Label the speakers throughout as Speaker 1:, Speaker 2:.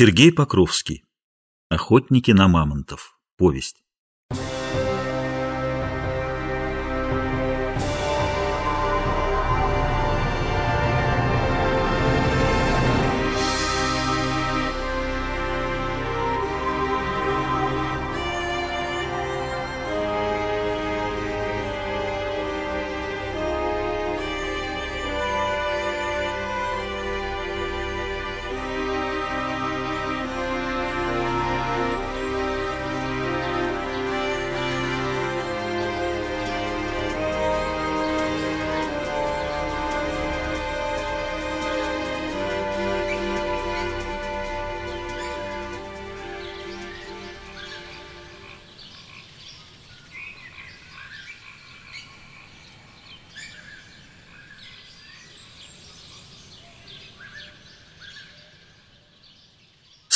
Speaker 1: Сергей Покровский. Охотники на мамонтов. Повесть.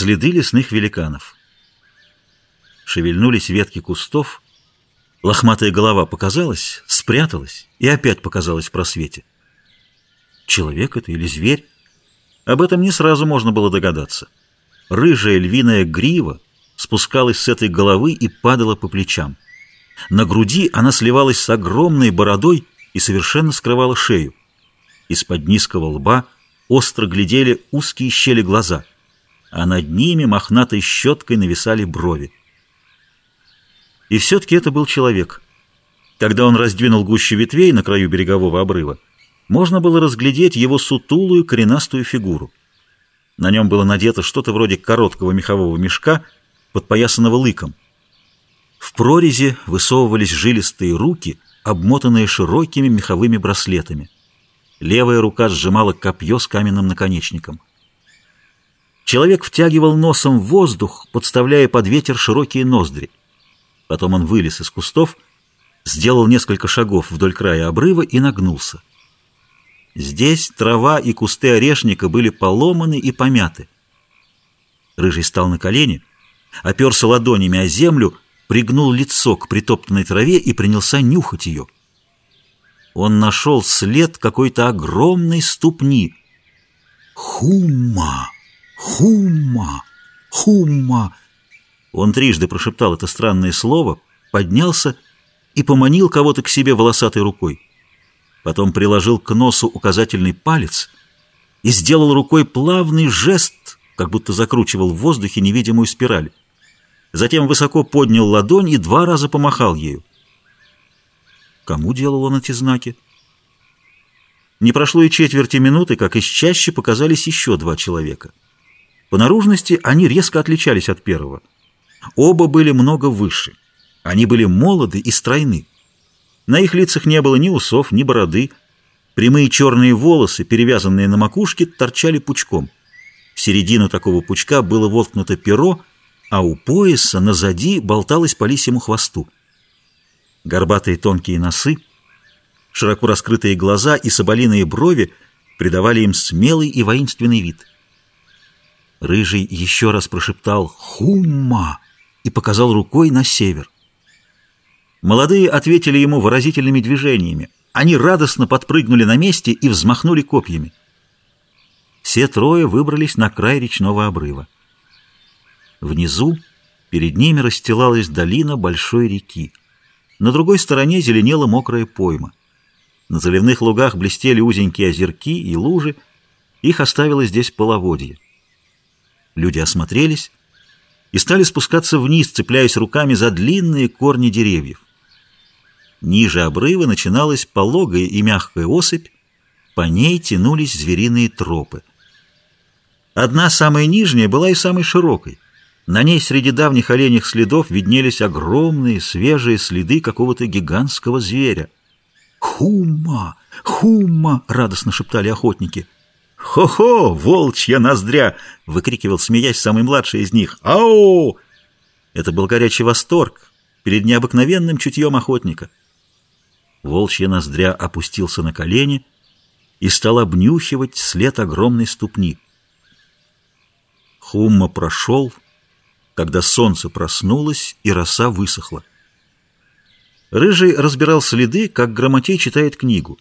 Speaker 1: Следы лесных великанов. Шевельнулись ветки кустов, лохматая голова показалась, спряталась и опять показалась в просвете. Человек это или зверь? Об этом не сразу можно было догадаться. Рыжая львиная грива спускалась с этой головы и падала по плечам. На груди она сливалась с огромной бородой и совершенно скрывала шею. Из-под низкого лба остро глядели узкие щели глаза — а над ними мохнатой щеткой нависали брови. И все-таки это был человек. Когда он раздвинул гущу ветвей на краю берегового обрыва, можно было разглядеть его сутулую коренастую фигуру. На нем было надето что-то вроде короткого мехового мешка, подпоясанного лыком. В прорези высовывались жилистые руки, обмотанные широкими меховыми браслетами. Левая рука сжимала копье с каменным наконечником. Человек втягивал носом воздух, подставляя под ветер широкие ноздри. Потом он вылез из кустов, сделал несколько шагов вдоль края обрыва и нагнулся. Здесь трава и кусты орешника были поломаны и помяты. Рыжий стал на колени, оперся ладонями о землю, пригнул лицо к притоптанной траве и принялся нюхать ее. Он нашел след какой-то огромной ступни. «Хумма!» «Хумма! Хумма!» Он трижды прошептал это странное слово, поднялся и поманил кого-то к себе волосатой рукой. Потом приложил к носу указательный палец и сделал рукой плавный жест, как будто закручивал в воздухе невидимую спираль. Затем высоко поднял ладонь и два раза помахал ею. Кому делал он эти знаки? Не прошло и четверти минуты, как из чаще показались еще два человека — по наружности они резко отличались от первого. Оба были много выше. Они были молоды и стройны. На их лицах не было ни усов, ни бороды. Прямые черные волосы, перевязанные на макушке, торчали пучком. В середину такого пучка было воткнуто перо, а у пояса назади болталось по лисьему хвосту. Горбатые тонкие носы, широко раскрытые глаза и соболиные брови придавали им смелый и воинственный вид — Рыжий еще раз прошептал «Хумма!» и показал рукой на север. Молодые ответили ему выразительными движениями. Они радостно подпрыгнули на месте и взмахнули копьями. Все трое выбрались на край речного обрыва. Внизу перед ними расстилалась долина большой реки. На другой стороне зеленела мокрая пойма. На заливных лугах блестели узенькие озерки и лужи. Их оставило здесь половодье. Люди осмотрелись и стали спускаться вниз, цепляясь руками за длинные корни деревьев. Ниже обрыва начиналась пологая и мягкая осыпь, по ней тянулись звериные тропы. Одна, самая нижняя, была и самой широкой. На ней среди давних оленьих следов виднелись огромные свежие следы какого-то гигантского зверя. «Хумма! Хумма!» — радостно шептали охотники — «Хо-хо, волчья ноздря!» — выкрикивал, смеясь, самый младший из них. «Ау!» Это был горячий восторг перед необыкновенным чутьем охотника. Волчья ноздря опустился на колени и стал обнюхивать след огромной ступни. Хумма прошел, когда солнце проснулось и роса высохла. Рыжий разбирал следы, как грамотей читает книгу.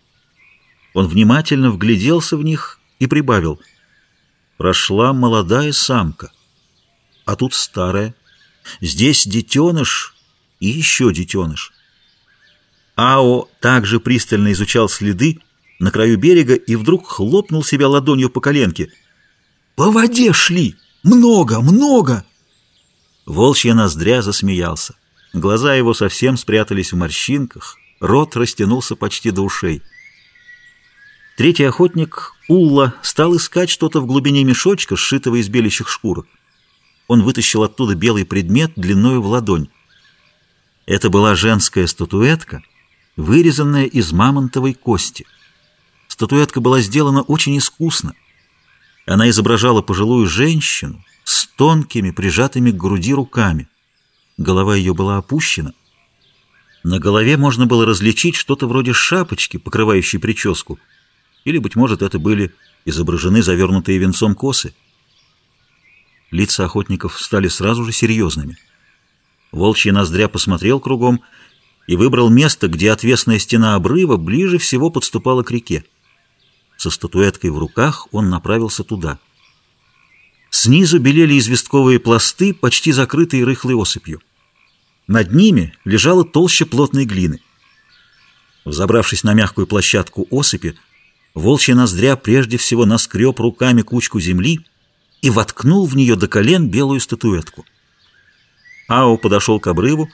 Speaker 1: Он внимательно вгляделся в них и прибавил. Прошла молодая самка. а тут старая. Здесь детеныш и еще детеныш. Ао также пристально изучал следы на краю берега и вдруг хлопнул себя ладонью по коленке. «По воде шли! Много, много!» Волчья ноздря засмеялся. Глаза его совсем спрятались в морщинках, рот растянулся почти до ушей. Третий охотник, Улла, стал искать что-то в глубине мешочка, сшитого из белящих шкурок. Он вытащил оттуда белый предмет длиною в ладонь. Это была женская статуэтка, вырезанная из мамонтовой кости. Статуэтка была сделана очень искусно. Она изображала пожилую женщину с тонкими, прижатыми к груди руками. Голова ее была опущена. На голове можно было различить что-то вроде шапочки, покрывающей прическу, или, быть может, это были изображены завернутые венцом косы. Лица охотников стали сразу же серьезными. Волчий ноздря посмотрел кругом и выбрал место, где отвесная стена обрыва ближе всего подступала к реке. Со статуэткой в руках он направился туда. Снизу белели известковые пласты, почти закрытые рыхлой осыпью. Над ними лежала толща плотной глины. Взобравшись на мягкую площадку осыпи, волчья ноздря прежде всего наскреб руками кучку земли и воткнул в нее до колен белую статуэтку. Ао подошел к обрыву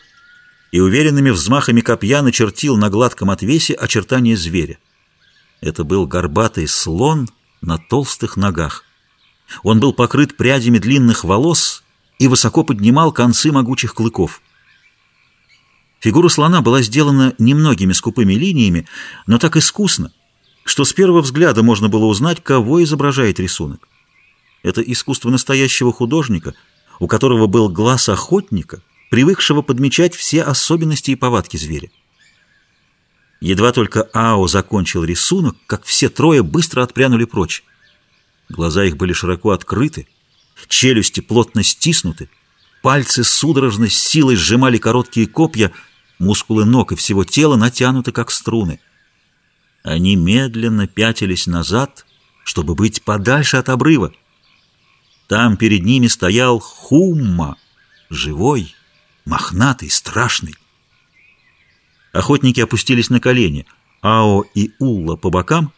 Speaker 1: и уверенными взмахами копья начертил на гладком отвесе очертания зверя. Это был горбатый слон на толстых ногах. Он был покрыт прядями длинных волос и высоко поднимал концы могучих клыков. Фигура слона была сделана немногими скупыми линиями, но так искусно, что с первого взгляда можно было узнать, кого изображает рисунок. Это искусство настоящего художника — у которого был глаз охотника, привыкшего подмечать все особенности и повадки зверя. Едва только Ао закончил рисунок, как все трое быстро отпрянули прочь. Глаза их были широко открыты, челюсти плотно стиснуты, пальцы судорожно с силой сжимали короткие копья, мускулы ног и всего тела натянуты, как струны. Они медленно пятились назад, чтобы быть подальше от обрыва. Там перед ними стоял Хумма, живой, мохнатый, страшный. Охотники опустились на колени, Ао и Улла по бокам,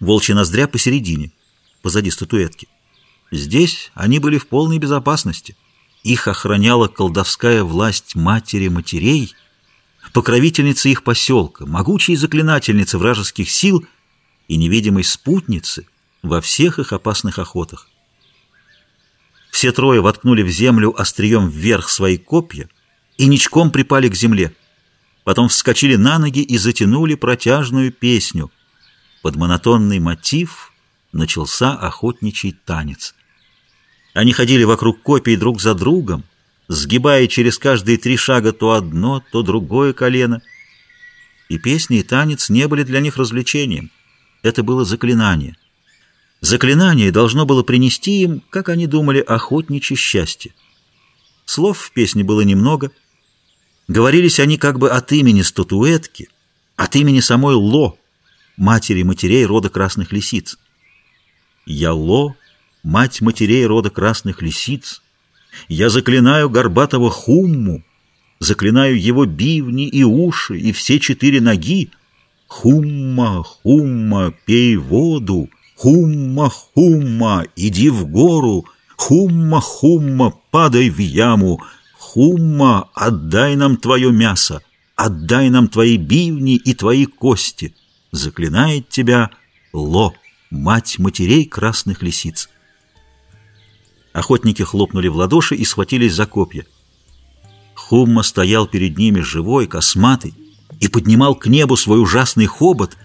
Speaker 1: волчья ноздря посередине, позади статуэтки. Здесь они были в полной безопасности. Их охраняла колдовская власть матери матерей, покровительницы их поселка, могучей заклинательницы вражеских сил и невидимой спутницы во всех их опасных охотах. Все трое воткнули в землю острием вверх свои копья и ничком припали к земле. Потом вскочили на ноги и затянули протяжную песню. Под монотонный мотив начался охотничий танец. Они ходили вокруг копий друг за другом, сгибая через каждые три шага то одно, то другое колено. И песни, и танец не были для них развлечением. Это было заклинание. Заклинание должно было принести им, как они думали, охотничье счастье. Слов в песне было немного. Говорились они как бы от имени статуэтки, от имени самой Ло, матери матерей рода красных лисиц. «Я Ло, мать матерей рода красных лисиц, я заклинаю горбатого Хумму, заклинаю его бивни и уши и все четыре ноги. Хумма, Хумма, пей воду!» Хумма, хумма, иди в гору, хумма, хумма, падай в яму, хумма, отдай нам твое мясо, отдай нам твои бивни и твои кости. Заклинает тебя Ло, мать матерей красных лисиц. Охотники хлопнули в ладоши и схватились за копья. Хумма стоял перед ними живой, косматый, и поднимал к небу свой ужасный хобот,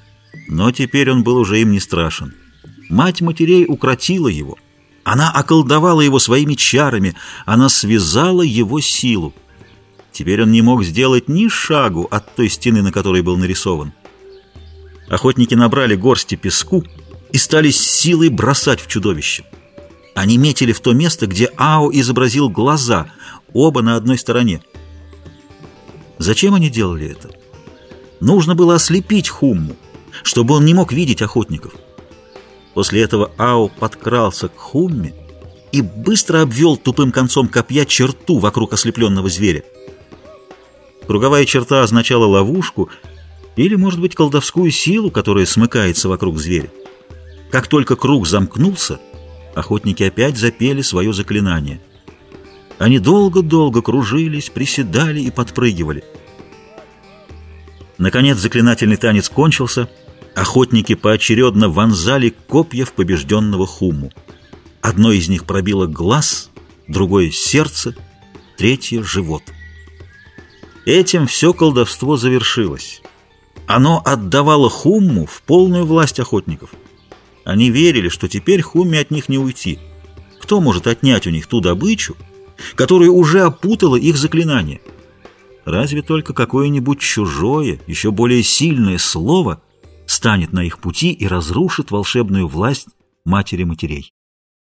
Speaker 1: но теперь он был уже им не страшен. Мать матерей укротила его. Она околдовала его своими чарами, она связала его силу. Теперь он не мог сделать ни шагу от той стены, на которой был нарисован. Охотники набрали горсти песку и стали силой бросать в чудовище. Они метили в то место, где Ао изобразил глаза, оба на одной стороне. Зачем они делали это? Нужно было ослепить Хумму, чтобы он не мог видеть охотников. После этого Ао подкрался к Хумме и быстро обвел тупым концом копья черту вокруг ослепленного зверя. Круговая черта означала ловушку или, может быть, колдовскую силу, которая смыкается вокруг зверя. Как только круг замкнулся, охотники опять запели свое заклинание. Они долго-долго кружились, приседали и подпрыгивали. Наконец заклинательный танец кончился, охотники поочередно вонзали копья в побежденного хуму. Одно из них пробило глаз, другое — сердце, третье — живот. Этим все колдовство завершилось. Оно отдавало хумму в полную власть охотников. Они верили, что теперь хумме от них не уйти. Кто может отнять у них ту добычу, которая уже опутала их заклинание? Разве только какое-нибудь чужое, еще более сильное слово станет на их пути и разрушит волшебную власть матери матерей.